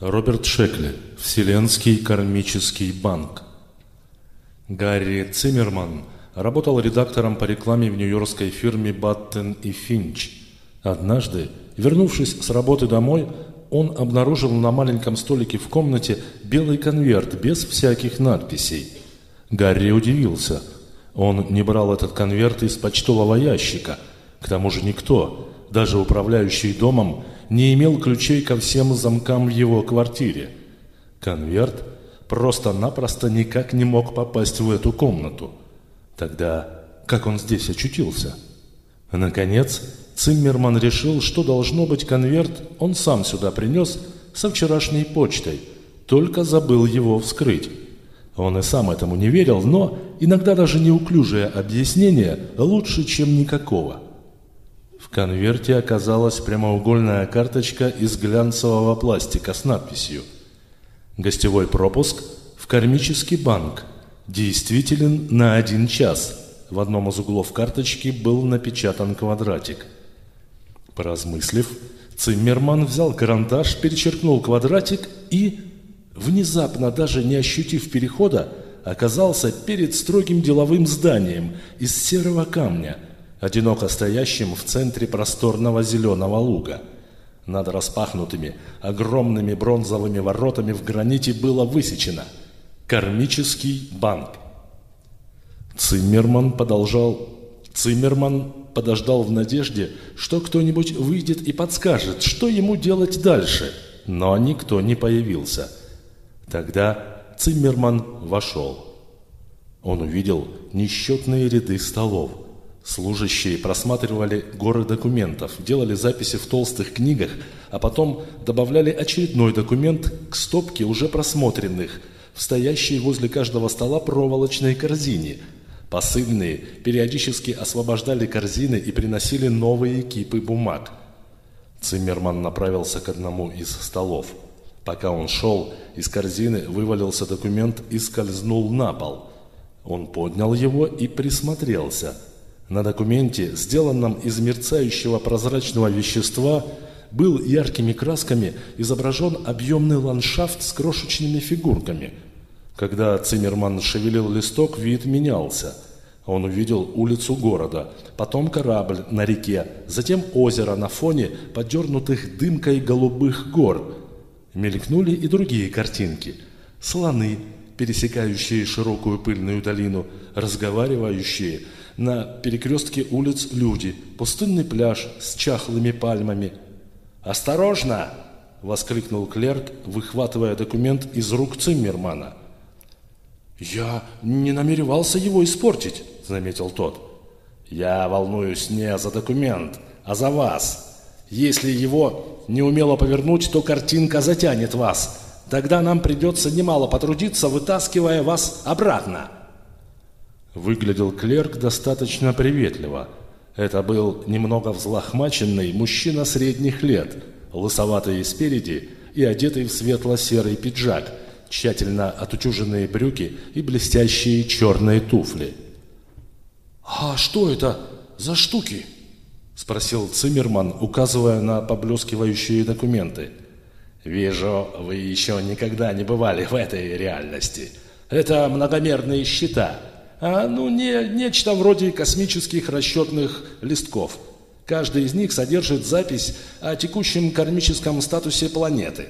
Роберт Шекли. Вселенский кармический банк. Гарри Циммерман работал редактором по рекламе в нью-йоркской фирме «Баттен и Финч». Однажды, вернувшись с работы домой, он обнаружил на маленьком столике в комнате белый конверт без всяких надписей. Гарри удивился. Он не брал этот конверт из почтового ящика. К тому же никто, даже управляющий домом, не имел ключей ко всем замкам в его квартире. Конверт просто-напросто никак не мог попасть в эту комнату. Тогда как он здесь очутился? Наконец, Циммерман решил, что должно быть конверт он сам сюда принес со вчерашней почтой, только забыл его вскрыть. Он и сам этому не верил, но иногда даже неуклюжее объяснение лучше, чем никакого – в конверте оказалась прямоугольная карточка из глянцевого пластика с надписью «Гостевой пропуск в кармический банк. Действителен на один час». В одном из углов карточки был напечатан квадратик. Поразмыслив, Циммерман взял карандаш, перечеркнул квадратик и, внезапно даже не ощутив перехода, оказался перед строгим деловым зданием из серого камня – одиноко стоящим в центре просторного зеленого луга. Над распахнутыми, огромными бронзовыми воротами в граните было высечено «Кармический банк». Циммерман продолжал... Циммерман подождал в надежде, что кто-нибудь выйдет и подскажет, что ему делать дальше, но никто не появился. Тогда Циммерман вошел. Он увидел несчетные ряды столов – Служащие просматривали горы документов, делали записи в толстых книгах, а потом добавляли очередной документ к стопке уже просмотренных, в стоящей возле каждого стола проволочной корзине. Посыльные периодически освобождали корзины и приносили новые кипы бумаг. Циммерман направился к одному из столов. Пока он шел, из корзины вывалился документ и скользнул на пол. Он поднял его и присмотрелся – на документе, сделанном из мерцающего прозрачного вещества, был яркими красками изображен объемный ландшафт с крошечными фигурками. Когда Циммерман шевелил листок, вид менялся. Он увидел улицу города, потом корабль на реке, затем озеро на фоне подернутых дымкой голубых гор. Мелькнули и другие картинки. Слоны, пересекающие широкую пыльную долину, разговаривающие – на перекрестке улиц люди, пустынный пляж с чахлыми пальмами. «Осторожно!» – воскликнул клерк, выхватывая документ из рук Циммермана. «Я не намеревался его испортить», – заметил тот. «Я волнуюсь не за документ, а за вас. Если его неумело повернуть, то картинка затянет вас. Тогда нам придется немало потрудиться, вытаскивая вас обратно». Выглядел клерк достаточно приветливо. Это был немного взлохмаченный мужчина средних лет, лысоватый спереди и одетый в светло-серый пиджак, тщательно отутюженные брюки и блестящие черные туфли. «А что это за штуки?» – спросил Циммерман, указывая на поблескивающие документы. «Вижу, вы еще никогда не бывали в этой реальности. Это многомерные счета» а, ну, не, нечто вроде космических расчетных листков. Каждый из них содержит запись о текущем кармическом статусе планеты.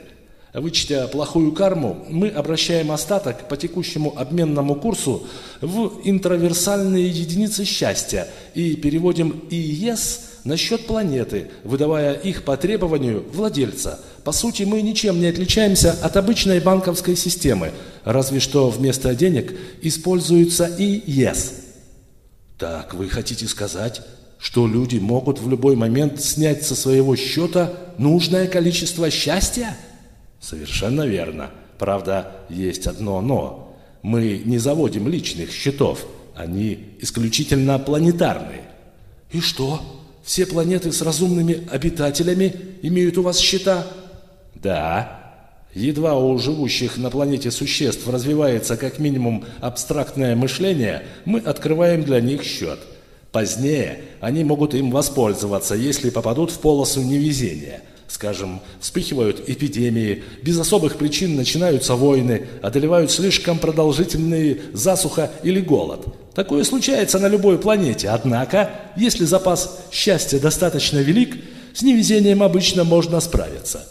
Вычтя плохую карму, мы обращаем остаток по текущему обменному курсу в интроверсальные единицы счастья и переводим ИЕС на счет планеты, выдавая их по требованию владельца. По сути, мы ничем не отличаемся от обычной банковской системы, разве что вместо денег используется и ЕС. Так вы хотите сказать, что люди могут в любой момент снять со своего счета нужное количество счастья? Совершенно верно. Правда, есть одно «но». Мы не заводим личных счетов, они исключительно планетарные. И что? Все планеты с разумными обитателями имеют у вас счета? Да. Едва у живущих на планете существ развивается как минимум абстрактное мышление, мы открываем для них счет. Позднее они могут им воспользоваться, если попадут в полосу невезения. Скажем, вспыхивают эпидемии, без особых причин начинаются войны, одолевают слишком продолжительные засуха или голод. Такое случается на любой планете. Однако, если запас счастья достаточно велик, с невезением обычно можно справиться.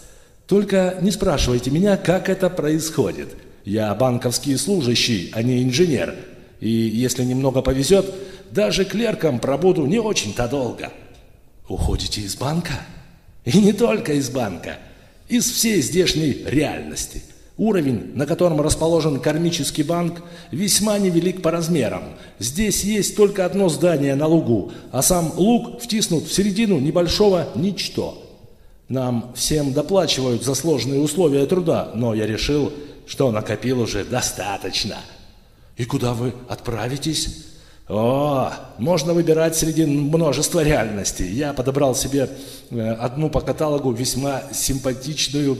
Только не спрашивайте меня, как это происходит. Я банковский служащий, а не инженер. И если немного повезет, даже клерком пробуду не очень-то долго. Уходите из банка? И не только из банка, из всей здешней реальности. Уровень, на котором расположен кармический банк, весьма невелик по размерам. Здесь есть только одно здание на лугу, а сам луг втиснут в середину небольшого ничто. Нам всем доплачивают за сложные условия труда, но я решил, что накопил уже достаточно. И куда вы отправитесь? О, можно выбирать среди множества реальностей. Я подобрал себе э, одну по каталогу весьма симпатичную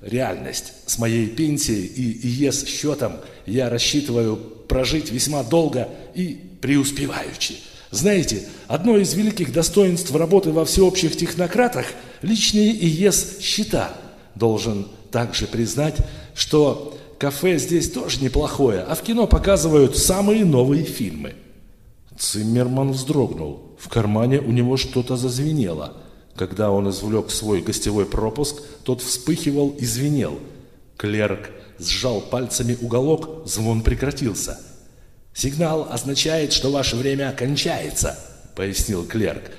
реальность. С моей пенсией и ЕС-счетом я рассчитываю прожить весьма долго и преуспеваючи. Знаете, одно из великих достоинств работы во всеобщих технократах – личные ИЕС-счета. Должен также признать, что кафе здесь тоже неплохое, а в кино показывают самые новые фильмы – Циммерман вздрогнул. В кармане у него что-то зазвенело. Когда он извлек свой гостевой пропуск, тот вспыхивал и звенел. Клерк сжал пальцами уголок, звон прекратился. «Сигнал означает, что ваше время кончается», — пояснил клерк.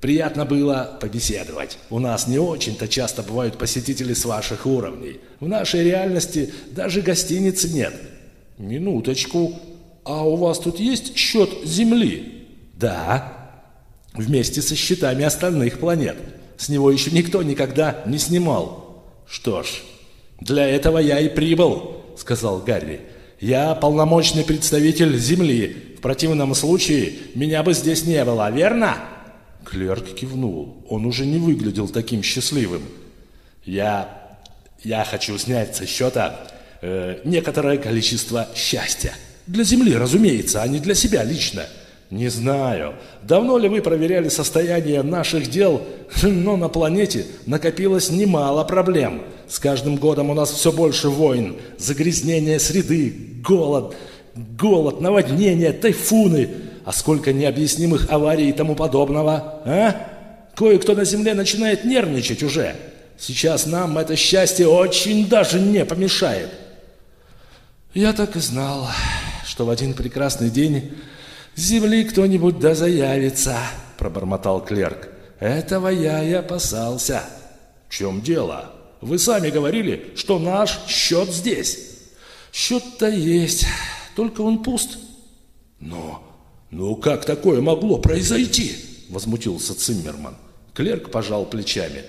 «Приятно было побеседовать. У нас не очень-то часто бывают посетители с ваших уровней. В нашей реальности даже гостиницы нет». «Минуточку», «А у вас тут есть счет Земли?» «Да». «Вместе со счетами остальных планет. С него еще никто никогда не снимал». «Что ж, для этого я и прибыл», — сказал Гарри. «Я полномочный представитель Земли. В противном случае меня бы здесь не было, верно?» Клерк кивнул. Он уже не выглядел таким счастливым. «Я... я хочу снять со счета э, некоторое количество счастья». Для Земли, разумеется, а не для себя лично. Не знаю, давно ли вы проверяли состояние наших дел, но на планете накопилось немало проблем. С каждым годом у нас все больше войн, загрязнение среды, голод, голод, наводнения, тайфуны, а сколько необъяснимых аварий и тому подобного, а? Кое-кто на Земле начинает нервничать уже. Сейчас нам это счастье очень даже не помешает. Я так и знал что в один прекрасный день с земли кто-нибудь да заявится, пробормотал клерк. Этого я и опасался. В чем дело? Вы сами говорили, что наш счет здесь. Счет-то есть, только он пуст. Но, ну как такое могло произойти? Возмутился Циммерман. Клерк пожал плечами.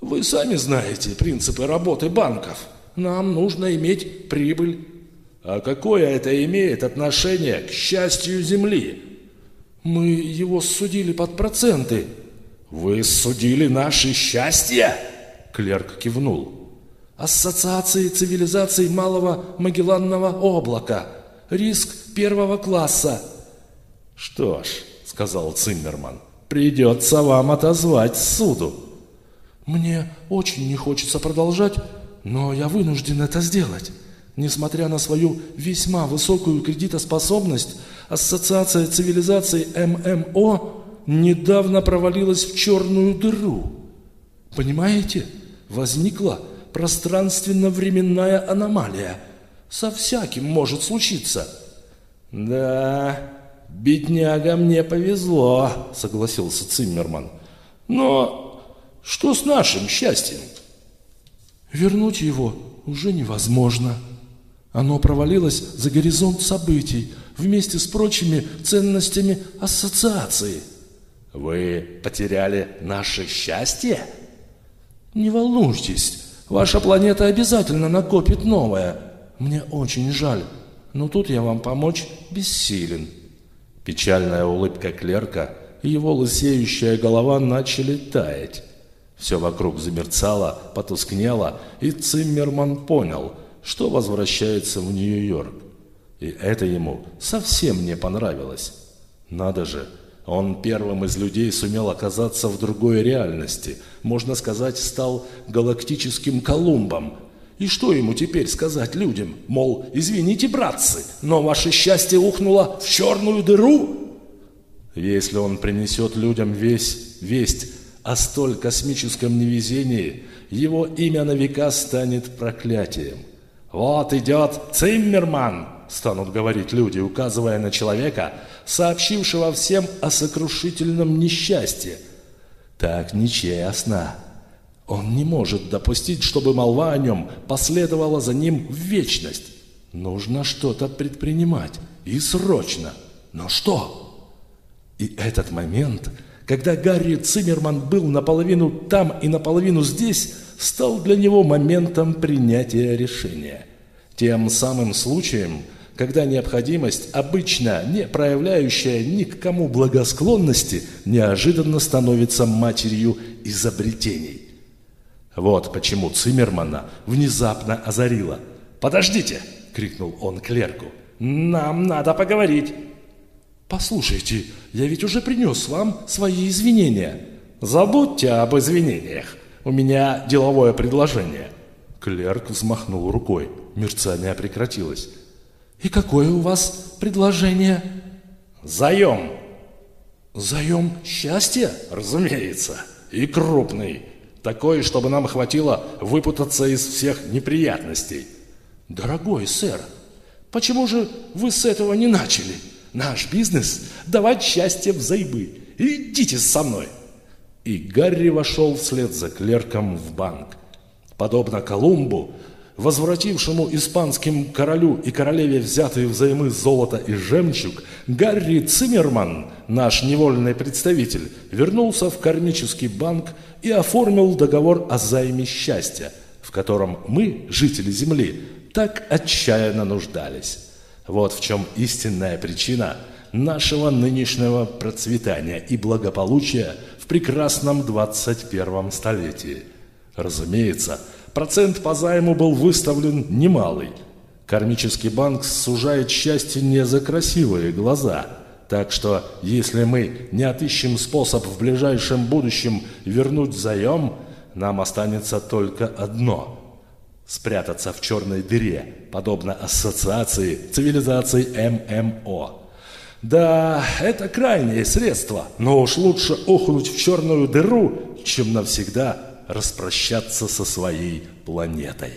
Вы сами знаете принципы работы банков. Нам нужно иметь прибыль а какое это имеет отношение к счастью Земли? Мы его судили под проценты. Вы судили наше счастье? Клерк кивнул. Ассоциации цивилизаций Малого Магелланного облака. Риск первого класса. Что ж, сказал Циммерман, придется вам отозвать суду. Мне очень не хочется продолжать, но я вынужден это сделать. Несмотря на свою весьма высокую кредитоспособность, Ассоциация цивилизаций ММО недавно провалилась в черную дыру. Понимаете? Возникла пространственно-временная аномалия. Со всяким может случиться. Да, бедняга мне повезло, согласился Циммерман. Но что с нашим счастьем? Вернуть его уже невозможно. Оно провалилось за горизонт событий вместе с прочими ценностями ассоциации. Вы потеряли наше счастье? Не волнуйтесь, ваша планета обязательно накопит новое. Мне очень жаль, но тут я вам помочь бессилен. Печальная улыбка клерка и его лысеющая голова начали таять. Все вокруг замерцало, потускнело, и Циммерман понял – что возвращается в Нью-Йорк. И это ему совсем не понравилось. Надо же, Он первым из людей сумел оказаться в другой реальности. Можно сказать, стал галактическим Колумбом. И что ему теперь сказать людям? Мол, извините, братцы, но ваше счастье ухнуло в черную дыру? Если он принесет людям весь весть о столь космическом невезении, его имя на века станет проклятием. «Вот идет Циммерман!» – станут говорить люди, указывая на человека, сообщившего всем о сокрушительном несчастье. Так нечестно. Он не может допустить, чтобы молва о нем последовала за ним в вечность. Нужно что-то предпринимать. И срочно. Но что? И этот момент, когда Гарри Циммерман был наполовину там и наполовину здесь, стал для него моментом принятия решения. Тем самым случаем, когда необходимость, обычно не проявляющая ни к кому благосклонности, неожиданно становится матерью изобретений. Вот почему Циммермана внезапно озарило. «Подождите!» — крикнул он клерку. «Нам надо поговорить!» «Послушайте, я ведь уже принес вам свои извинения». «Забудьте об извинениях. У меня деловое предложение». Клерк взмахнул рукой. Мерцание прекратилось. «И какое у вас предложение?» «Заем». «Заем счастья?» «Разумеется. И крупный. Такой, чтобы нам хватило выпутаться из всех неприятностей». «Дорогой сэр, почему же вы с этого не начали? Наш бизнес – давать счастье взаймы. Идите со мной!» И Гарри вошел вслед за клерком в банк. Подобно Колумбу, возвратившему испанским королю и королеве взятые взаймы золото и жемчуг, Гарри Циммерман, наш невольный представитель, вернулся в кармический банк и оформил договор о займе счастья, в котором мы, жители Земли, так отчаянно нуждались. Вот в чем истинная причина нашего нынешнего процветания и благополучия прекрасном 21 столетии. Разумеется, Процент по займу был выставлен немалый. Кармический банк сужает счастье не за красивые глаза. Так что, если мы не отыщем способ в ближайшем будущем вернуть заем, нам останется только одно – спрятаться в черной дыре, подобно ассоциации цивилизаций ММО. Да, это крайнее средство, но уж лучше ухнуть в черную дыру, чем навсегда распрощаться со своей планетой.